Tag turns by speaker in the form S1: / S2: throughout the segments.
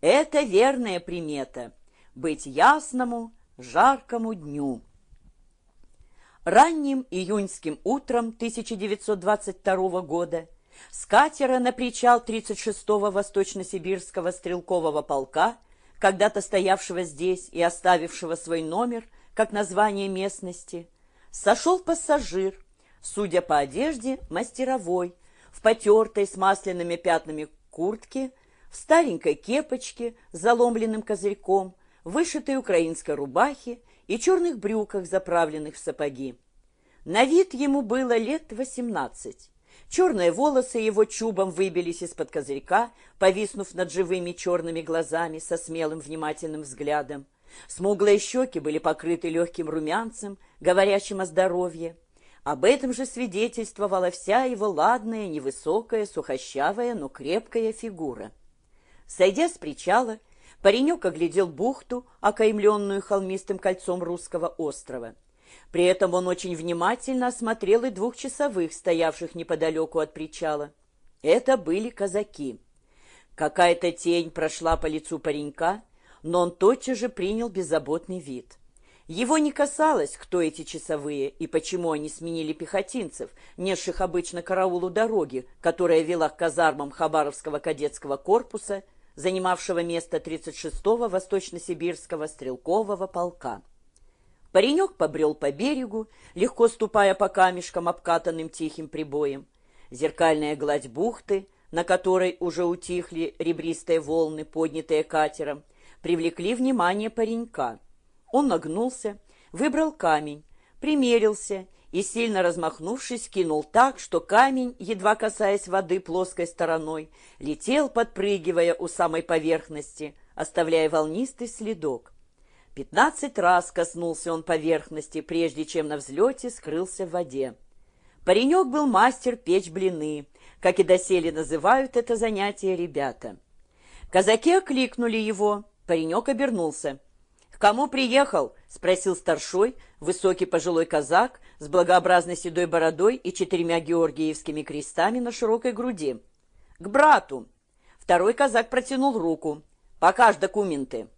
S1: Это верная примета — быть ясному, жаркому дню. Ранним июньским утром 1922 года с катера на причал 36-го Восточно-Сибирского стрелкового полка, когда-то стоявшего здесь и оставившего свой номер, как название местности, сошел пассажир, судя по одежде, мастеровой, в потертой с масляными пятнами куртке, в старенькой кепочке с заломленным козырьком, вышитой украинской рубахе и черных брюках, заправленных в сапоги. На вид ему было лет восемнадцать. Черные волосы его чубом выбились из-под козырька, повиснув над живыми черными глазами со смелым внимательным взглядом. Смуглые щеки были покрыты легким румянцем, говорящим о здоровье. Об этом же свидетельствовала вся его ладная, невысокая, сухощавая, но крепкая фигура. Сойдя с причала, паренек оглядел бухту, окаймленную холмистым кольцом русского острова. При этом он очень внимательно осмотрел и двухчасовых, стоявших неподалеку от причала. Это были казаки. Какая-то тень прошла по лицу паренька, но он тотчас же принял беззаботный вид. Его не касалось, кто эти часовые и почему они сменили пехотинцев, несших обычно караулу дороги, которая вела к казармам Хабаровского кадетского корпуса – занимавшего место 36-го Восточно-Сибирского стрелкового полка. Паренек побрел по берегу, легко ступая по камешкам, обкатанным тихим прибоем. Зеркальная гладь бухты, на которой уже утихли ребристые волны, поднятые катером, привлекли внимание паренька. Он нагнулся, выбрал камень, примерился и, сильно размахнувшись, кинул так, что камень, едва касаясь воды плоской стороной, летел, подпрыгивая у самой поверхности, оставляя волнистый следок. Пятнадцать раз коснулся он поверхности, прежде чем на взлете скрылся в воде. Паренек был мастер печь блины, как и доселе называют это занятие ребята. Казаки окликнули его, паренек обернулся. «К кому приехал?» — спросил старшой, высокий пожилой казак с благообразной седой бородой и четырьмя георгиевскими крестами на широкой груди. «К брату!» Второй казак протянул руку. «Покажь документы!»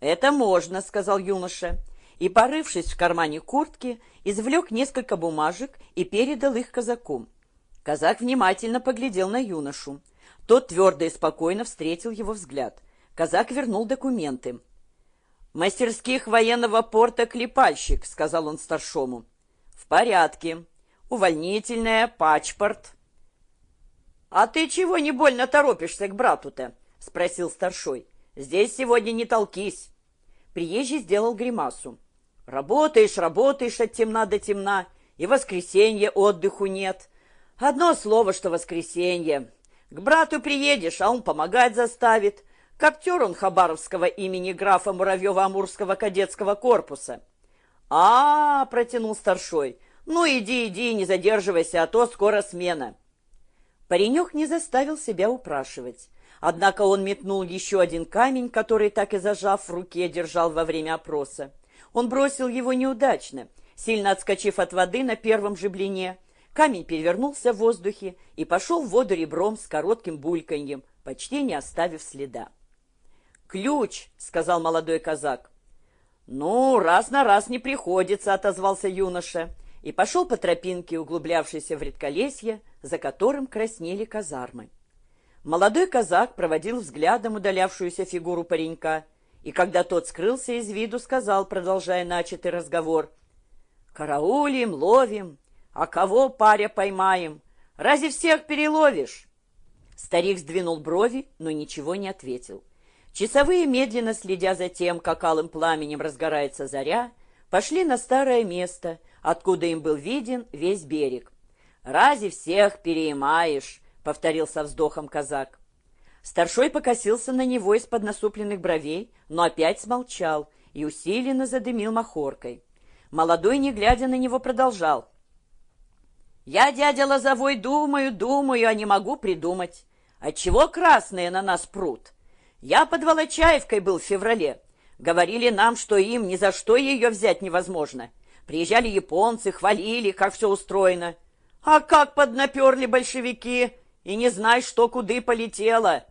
S1: «Это можно», — сказал юноша, и, порывшись в кармане куртки, извлек несколько бумажек и передал их казаку. Казак внимательно поглядел на юношу. Тот твердо и спокойно встретил его взгляд. Казак вернул документы. «Мастерских военного порта Клепальщик», — сказал он старшому. «В порядке. Увольнительная, пачпорт». «А ты чего не больно торопишься к брату-то?» — спросил старшой. «Здесь сегодня не толкись». Приезжий сделал гримасу. «Работаешь, работаешь от темна до темна, и воскресенье отдыху нет. Одно слово, что воскресенье. К брату приедешь, а он помогать заставит. Коптер он Хабаровского имени графа Муравьева-Амурского кадетского корпуса. а, -а, -а протянул старшой. «Ну, иди, иди, не задерживайся, а то скоро смена». Паренек не заставил себя упрашивать. Однако он метнул еще один камень, который, так и зажав в руке, держал во время опроса. Он бросил его неудачно, сильно отскочив от воды на первом же блине. Камень перевернулся в воздухе и пошел в воду ребром с коротким бульканьем, почти не оставив следа. «Ключ!» — сказал молодой казак. «Ну, раз на раз не приходится», — отозвался юноша, и пошел по тропинке, углублявшейся в редколесье, за которым краснели казармы. Молодой казак проводил взглядом удалявшуюся фигуру паренька, и когда тот скрылся из виду, сказал, продолжая начатый разговор, «Караулим, ловим, а кого паря поймаем? Разве всех переловишь?» Старик сдвинул брови, но ничего не ответил. Часовые, медленно следя за тем, как алым пламенем разгорается заря, пошли на старое место, откуда им был виден весь берег. «Рази всех переимаешь», — повторил со вздохом казак. Старшой покосился на него из-под насупленных бровей, но опять смолчал и усиленно задымил махоркой. Молодой, не глядя на него, продолжал. «Я, дядя Лозовой, думаю, думаю, а не могу придумать. Отчего красные на нас прут?» Я под Волочаевкой был в феврале. Говорили нам, что им ни за что ее взять невозможно. Приезжали японцы, хвалили, как все устроено. А как поднаперли большевики, и не знай, что куды полетело.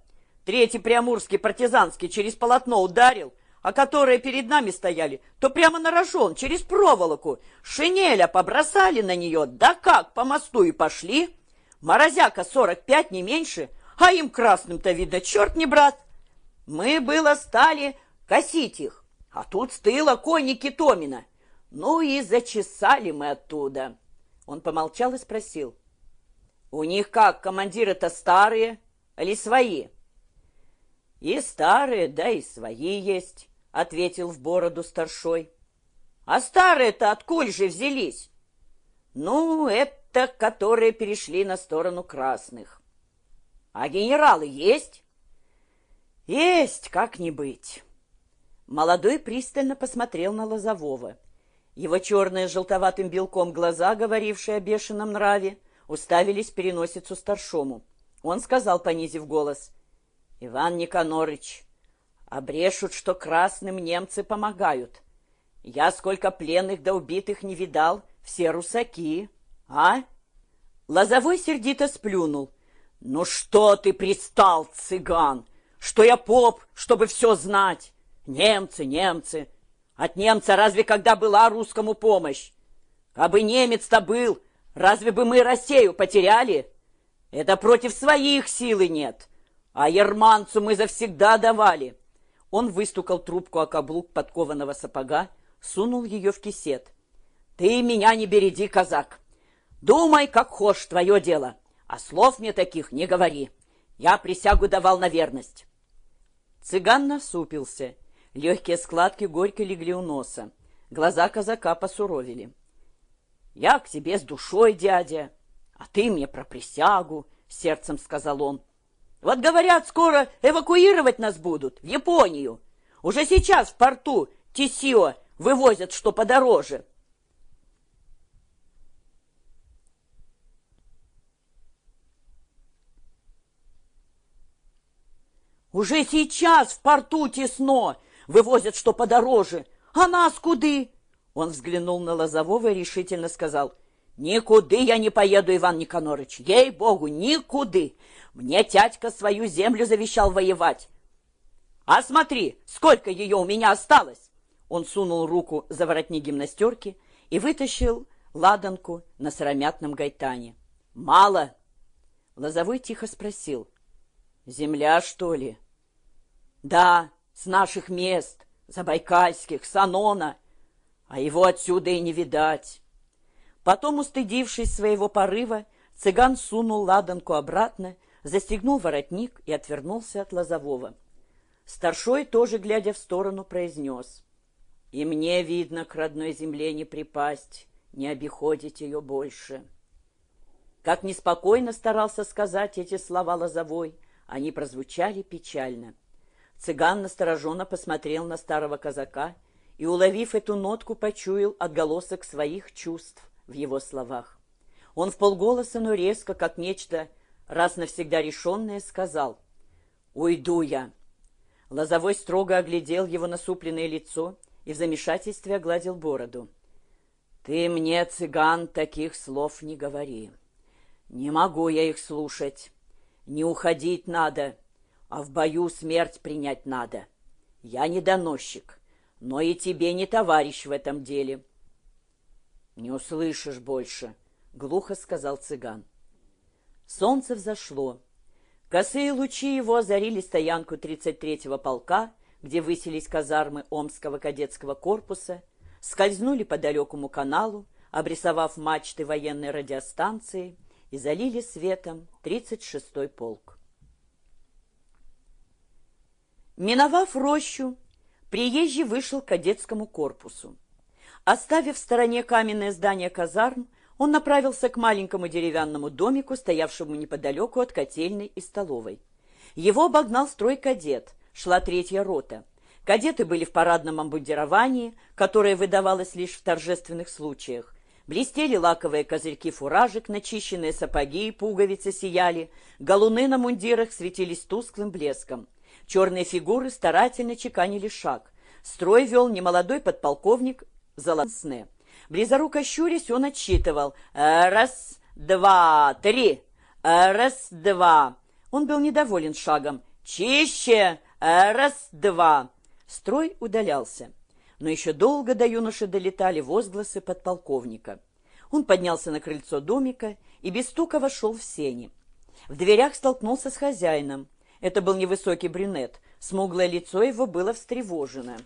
S1: третий приамурский партизанский через полотно ударил, а которые перед нами стояли, то прямо на рожон, через проволоку. Шинеля побросали на нее, да как, по мосту и пошли. Морозяка сорок пять, не меньше, а им красным-то, видно, черт не брат. Мы было стали косить их, а тут стыла конники Томина. Ну и зачесали мы оттуда. Он помолчал и спросил. У них как, командиры-то старые или свои? И старые, да и свои есть, ответил в бороду старшой. А старые-то откуль же взялись? Ну, это которые перешли на сторону красных. А генералы есть? Есть, как не быть. Молодой пристально посмотрел на Лозового. Его черные желтоватым белком глаза, говорившие о бешеном нраве, уставились переносицу старшому. Он сказал, понизив голос, «Иван Никонорыч, обрешут, что красным немцы помогают. Я сколько пленных да убитых не видал, все русаки, а?» Лозовой сердито сплюнул. «Ну что ты пристал, цыган? Что я поп, чтобы все знать? Немцы, немцы!» От немца разве когда была русскому помощь? Кабы немец-то был, разве бы мы Россию потеряли? Это против своих силы нет. А ерманцу мы завсегда давали. Он выстукал трубку о каблук подкованного сапога, сунул ее в кисет. Ты меня не береди, казак. Думай, как хошь, твое дело. А слов мне таких не говори. Я присягу давал на верность. Цыган насупился Легкие складки горько легли у носа. Глаза казака посуровили. «Я к тебе с душой, дядя, а ты мне про присягу», — сердцем сказал он. «Вот, говорят, скоро эвакуировать нас будут в Японию. Уже сейчас в порту Тисио вывозят что подороже». «Уже сейчас в порту тесно!» вывозят что подороже. А нас куды? Он взглянул на Лозового и решительно сказал, «Никуды я не поеду, Иван Никонорыч, ей-богу, никуды! Мне тятька свою землю завещал воевать. А смотри, сколько ее у меня осталось!» Он сунул руку за воротник гимнастерки и вытащил ладанку на сыромятном гайтане. «Мало!» Лозовой тихо спросил. «Земля, что ли?» «Да, с наших мест, забайкальских, Санона, а его отсюда и не видать. Потом, устыдившись своего порыва, цыган сунул ладанку обратно, застегнул воротник и отвернулся от Лозового. Старшой, тоже глядя в сторону, произнес. «И мне, видно, к родной земле не припасть, не обиходить ее больше». Как неспокойно старался сказать эти слова Лозовой, они прозвучали печально. Цыган настороженно посмотрел на старого казака и, уловив эту нотку, почуял отголосок своих чувств в его словах. Он в полголоса, но резко, как нечто раз навсегда решенное, сказал «Уйду я». Лозовой строго оглядел его насупленное лицо и в замешательстве огладил бороду. «Ты мне, цыган, таких слов не говори. Не могу я их слушать. Не уходить надо» а в бою смерть принять надо. Я не доносчик, но и тебе не товарищ в этом деле. Не услышишь больше, глухо сказал цыган. Солнце взошло. Косые лучи его озарили стоянку 33-го полка, где высились казармы Омского кадетского корпуса, скользнули по далекому каналу, обрисовав мачты военной радиостанции и залили светом 36-й полк. Миновав рощу, приезжий вышел к кадетскому корпусу. Оставив в стороне каменное здание казарм, он направился к маленькому деревянному домику, стоявшему неподалеку от котельной и столовой. Его обогнал строй кадет, шла третья рота. Кадеты были в парадном обмундировании, которое выдавалось лишь в торжественных случаях. Блестели лаковые козырьки фуражек, начищенные сапоги и пуговицы сияли, галуны на мундирах светились тусклым блеском. Черные фигуры старательно чеканили шаг. Строй вел немолодой подполковник Золотсне. Близоруко щурясь, он отсчитывал. «Раз, два, три! Раз, два!» Он был недоволен шагом. Чище! Раз-два!» Строй удалялся. Но еще долго до юноши долетали возгласы подполковника. Он поднялся на крыльцо домика и без стука вошел в сени. В дверях столкнулся с хозяином. Это был невысокий брюнет. Смуглое лицо его было встревожено.